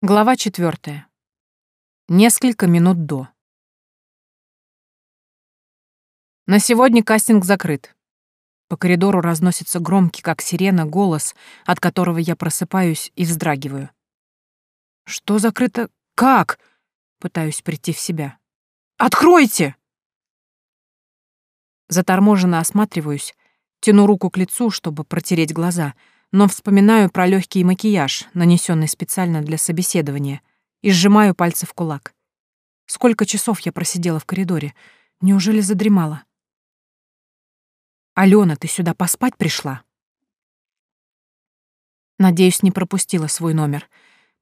Глава четвертая. Несколько минут до. На сегодня кастинг закрыт. По коридору разносится громкий, как сирена, голос, от которого я просыпаюсь и вздрагиваю. Что закрыто? Как? Пытаюсь прийти в себя. Откройте! Заторможенно осматриваюсь, тяну руку к лицу, чтобы протереть глаза — но вспоминаю про легкий макияж, нанесенный специально для собеседования, и сжимаю пальцы в кулак. Сколько часов я просидела в коридоре? Неужели задремала? «Алена, ты сюда поспать пришла?» Надеюсь, не пропустила свой номер.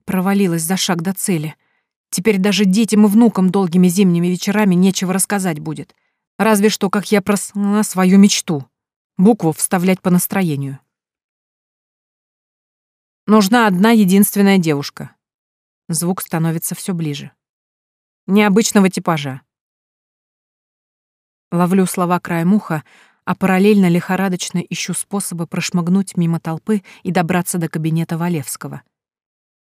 Провалилась за шаг до цели. Теперь даже детям и внукам долгими зимними вечерами нечего рассказать будет. Разве что, как я проснула свою мечту. Букву вставлять по настроению. Нужна одна единственная девушка. Звук становится все ближе. Необычного типажа. Ловлю слова краем уха, а параллельно лихорадочно ищу способы прошмыгнуть мимо толпы и добраться до кабинета Валевского.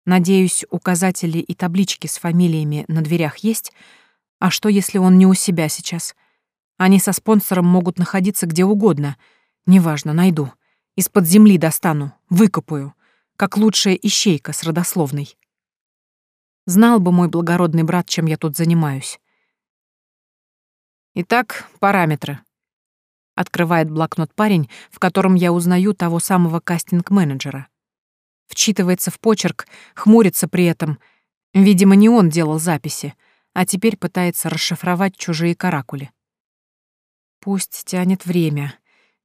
Надеюсь, указатели и таблички с фамилиями на дверях есть, а что, если он не у себя сейчас? Они со спонсором могут находиться где угодно. Неважно, найду. Из-под земли достану, выкопаю как лучшая ищейка с родословной. Знал бы мой благородный брат, чем я тут занимаюсь. Итак, параметры. Открывает блокнот парень, в котором я узнаю того самого кастинг-менеджера. Вчитывается в почерк, хмурится при этом. Видимо, не он делал записи, а теперь пытается расшифровать чужие каракули. Пусть тянет время,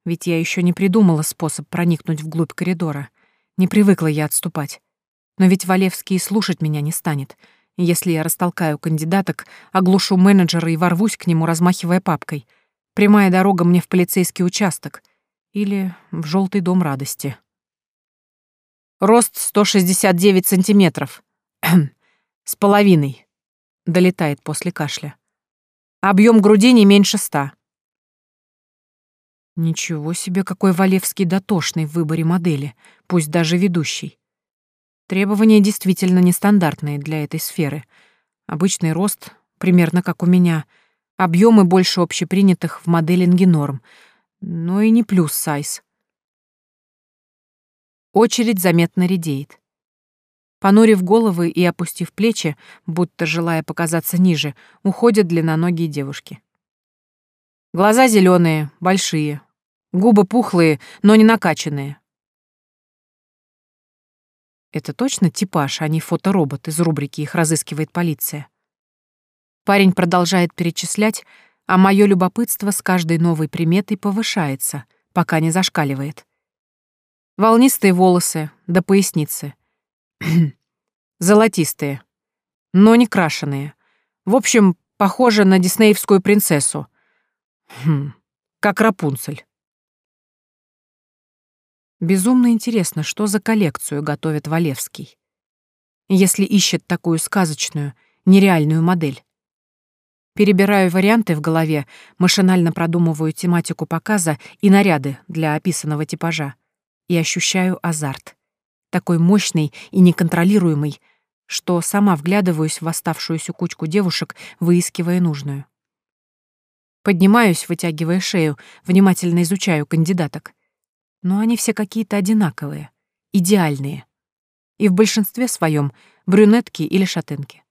ведь я еще не придумала способ проникнуть вглубь коридора. Не привыкла я отступать. Но ведь Валевский слушать меня не станет. Если я растолкаю кандидаток, оглушу менеджера и ворвусь к нему, размахивая папкой. Прямая дорога мне в полицейский участок. Или в желтый дом радости. Рост 169 сантиметров. С половиной. Долетает после кашля. Объем груди не меньше ста. Ничего себе, какой Валевский дотошный в выборе модели, пусть даже ведущий. Требования действительно нестандартные для этой сферы. Обычный рост, примерно как у меня, объемы больше общепринятых в моделинге норм, но и не плюс сайз. Очередь заметно редеет. Понурив головы и опустив плечи, будто желая показаться ниже, уходят длинноногие девушки. Глаза зеленые, большие, Губы пухлые, но не накачанные. Это точно типаж, а не фоторобот из рубрики «Их разыскивает полиция». Парень продолжает перечислять, а мое любопытство с каждой новой приметой повышается, пока не зашкаливает. Волнистые волосы до поясницы. Золотистые, но не крашеные. В общем, похоже на диснеевскую принцессу. Хм, как Рапунцель. Безумно интересно, что за коллекцию готовит Валевский. Если ищет такую сказочную, нереальную модель. Перебираю варианты в голове, машинально продумываю тематику показа и наряды для описанного типажа. И ощущаю азарт. Такой мощный и неконтролируемый, что сама вглядываюсь в оставшуюся кучку девушек, выискивая нужную. Поднимаюсь, вытягивая шею, внимательно изучаю кандидаток но они все какие-то одинаковые, идеальные. И в большинстве своем брюнетки или шатенки.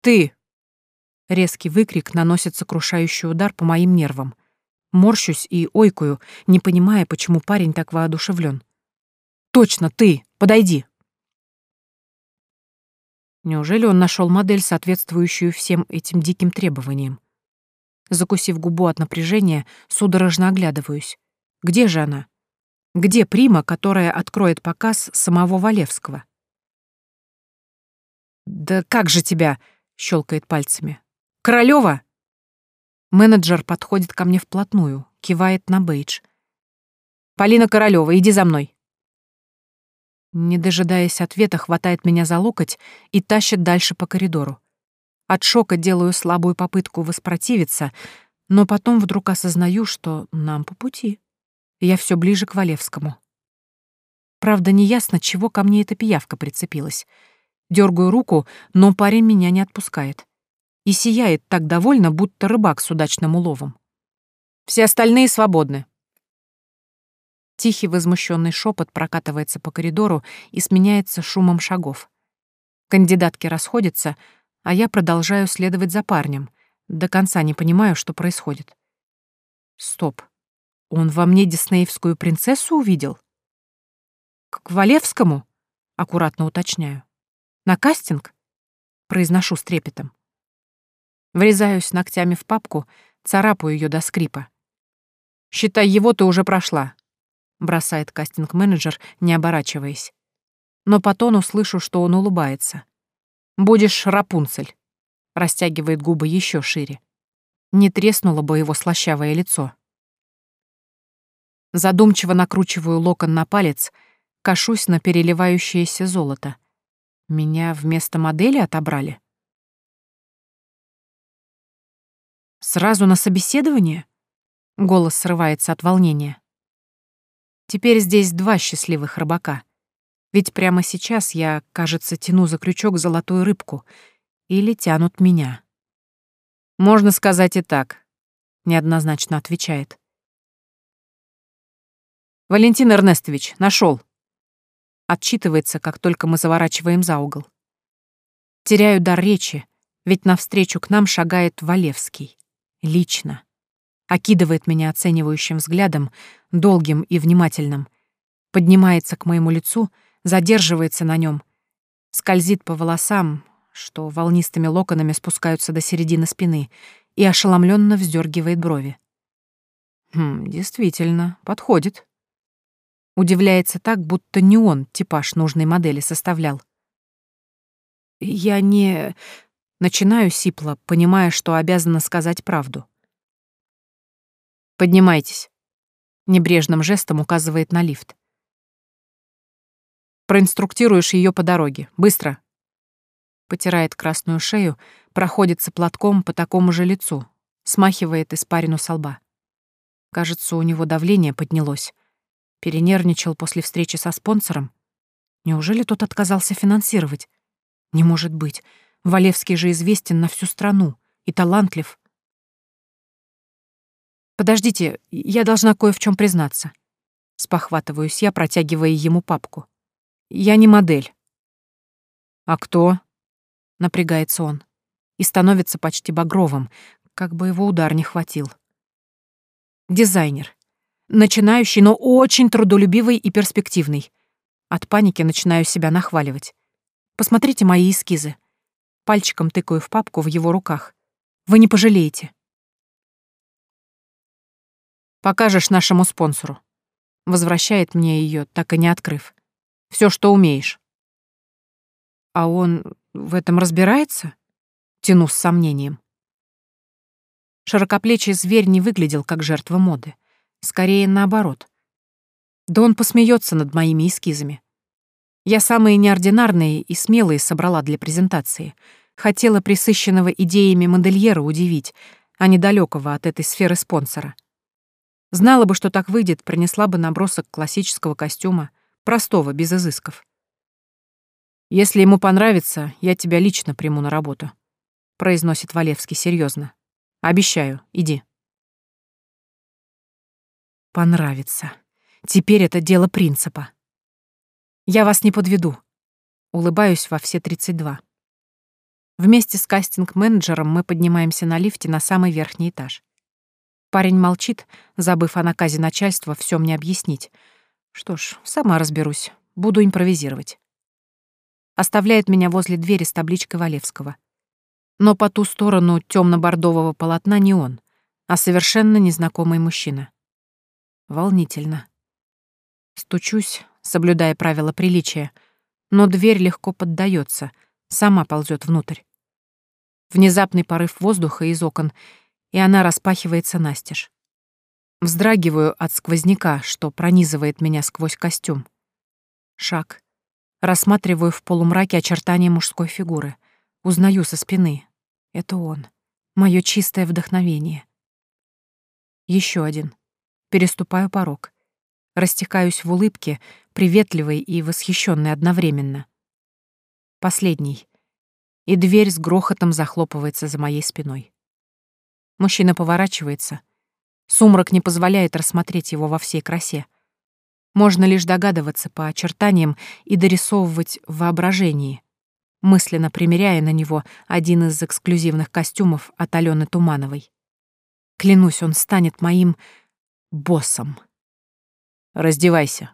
«Ты!» Резкий выкрик наносит сокрушающий удар по моим нервам. Морщусь и ойкую, не понимая, почему парень так воодушевлен. «Точно, ты! Подойди!» Неужели он нашел модель, соответствующую всем этим диким требованиям? Закусив губу от напряжения, судорожно оглядываюсь. Где же она? Где прима, которая откроет показ самого Валевского? «Да как же тебя?» — щелкает пальцами. «Королёва!» Менеджер подходит ко мне вплотную, кивает на бейдж. «Полина Королёва, иди за мной!» Не дожидаясь ответа, хватает меня за локоть и тащит дальше по коридору. От шока делаю слабую попытку воспротивиться, но потом вдруг осознаю, что нам по пути я все ближе к Валевскому. Правда, неясно, чего ко мне эта пиявка прицепилась. Дергаю руку, но парень меня не отпускает. И сияет так довольно, будто рыбак с удачным уловом. Все остальные свободны. Тихий возмущенный шепот прокатывается по коридору и сменяется шумом шагов. Кандидатки расходятся, а я продолжаю следовать за парнем. До конца не понимаю, что происходит. Стоп. Он во мне диснеевскую принцессу увидел? К Валевскому? Аккуратно уточняю. На кастинг? Произношу с трепетом. Врезаюсь ногтями в папку, царапаю ее до скрипа. «Считай, его ты уже прошла бросает кастинг-менеджер, не оборачиваясь. Но по тону слышу, что он улыбается. «Будешь Рапунцель», — растягивает губы еще шире. Не треснуло бы его слащавое лицо. Задумчиво накручиваю локон на палец, кашусь на переливающееся золото. Меня вместо модели отобрали? Сразу на собеседование? Голос срывается от волнения. Теперь здесь два счастливых рыбака. Ведь прямо сейчас я, кажется, тяну за крючок золотую рыбку. Или тянут меня. Можно сказать и так, неоднозначно отвечает. Валентин Эрнестович, нашел. Отчитывается, как только мы заворачиваем за угол. Теряю дар речи, ведь навстречу к нам шагает Валевский. Лично окидывает меня оценивающим взглядом, долгим и внимательным, поднимается к моему лицу, задерживается на нем, скользит по волосам, что волнистыми локонами спускаются до середины спины, и ошеломленно вздергивает брови. Хм, действительно, подходит. Удивляется так, будто не он типаж нужной модели составлял. Я не... Начинаю сипло, понимая, что обязана сказать правду. Поднимайтесь. Небрежным жестом указывает на лифт. Проинструктируешь ее по дороге. Быстро. Потирает красную шею, проходится платком по такому же лицу, смахивает испарину со лба. Кажется, у него давление поднялось. Перенервничал после встречи со спонсором. Неужели тот отказался финансировать? Не может быть. Валевский же известен на всю страну и талантлив. «Подождите, я должна кое в чем признаться». Спохватываюсь я, протягивая ему папку. «Я не модель». «А кто?» — напрягается он. И становится почти багровым, как бы его удар не хватил. «Дизайнер. Начинающий, но очень трудолюбивый и перспективный. От паники начинаю себя нахваливать. Посмотрите мои эскизы. Пальчиком тыкаю в папку в его руках. Вы не пожалеете. Покажешь нашему спонсору. Возвращает мне ее, так и не открыв. Все, что умеешь. А он в этом разбирается? Тяну с сомнением. Широкоплечий зверь не выглядел как жертва моды. Скорее, наоборот. Да он посмеется над моими эскизами. Я самые неординарные и смелые собрала для презентации. Хотела присыщенного идеями модельера удивить, а недалекого от этой сферы спонсора — Знала бы, что так выйдет, принесла бы набросок классического костюма, простого, без изысков. «Если ему понравится, я тебя лично приму на работу», — произносит Валевский серьезно. «Обещаю, иди». «Понравится. Теперь это дело принципа. Я вас не подведу». Улыбаюсь во все 32. Вместе с кастинг-менеджером мы поднимаемся на лифте на самый верхний этаж. Парень молчит, забыв о наказе начальства все мне объяснить. Что ж, сама разберусь, буду импровизировать. Оставляет меня возле двери с табличкой Валевского. Но по ту сторону темно-бордового полотна не он, а совершенно незнакомый мужчина. Волнительно. Стучусь, соблюдая правила приличия, но дверь легко поддается, сама ползет внутрь. Внезапный порыв воздуха из окон — и она распахивается настежь. Вздрагиваю от сквозняка, что пронизывает меня сквозь костюм. Шаг. Рассматриваю в полумраке очертания мужской фигуры. Узнаю со спины. Это он. Мое чистое вдохновение. Еще один. Переступаю порог. Растекаюсь в улыбке, приветливой и восхищенной одновременно. Последний. И дверь с грохотом захлопывается за моей спиной. Мужчина поворачивается. Сумрак не позволяет рассмотреть его во всей красе. Можно лишь догадываться по очертаниям и дорисовывать в воображении, мысленно примеряя на него один из эксклюзивных костюмов от Алены Тумановой. Клянусь, он станет моим боссом. «Раздевайся»,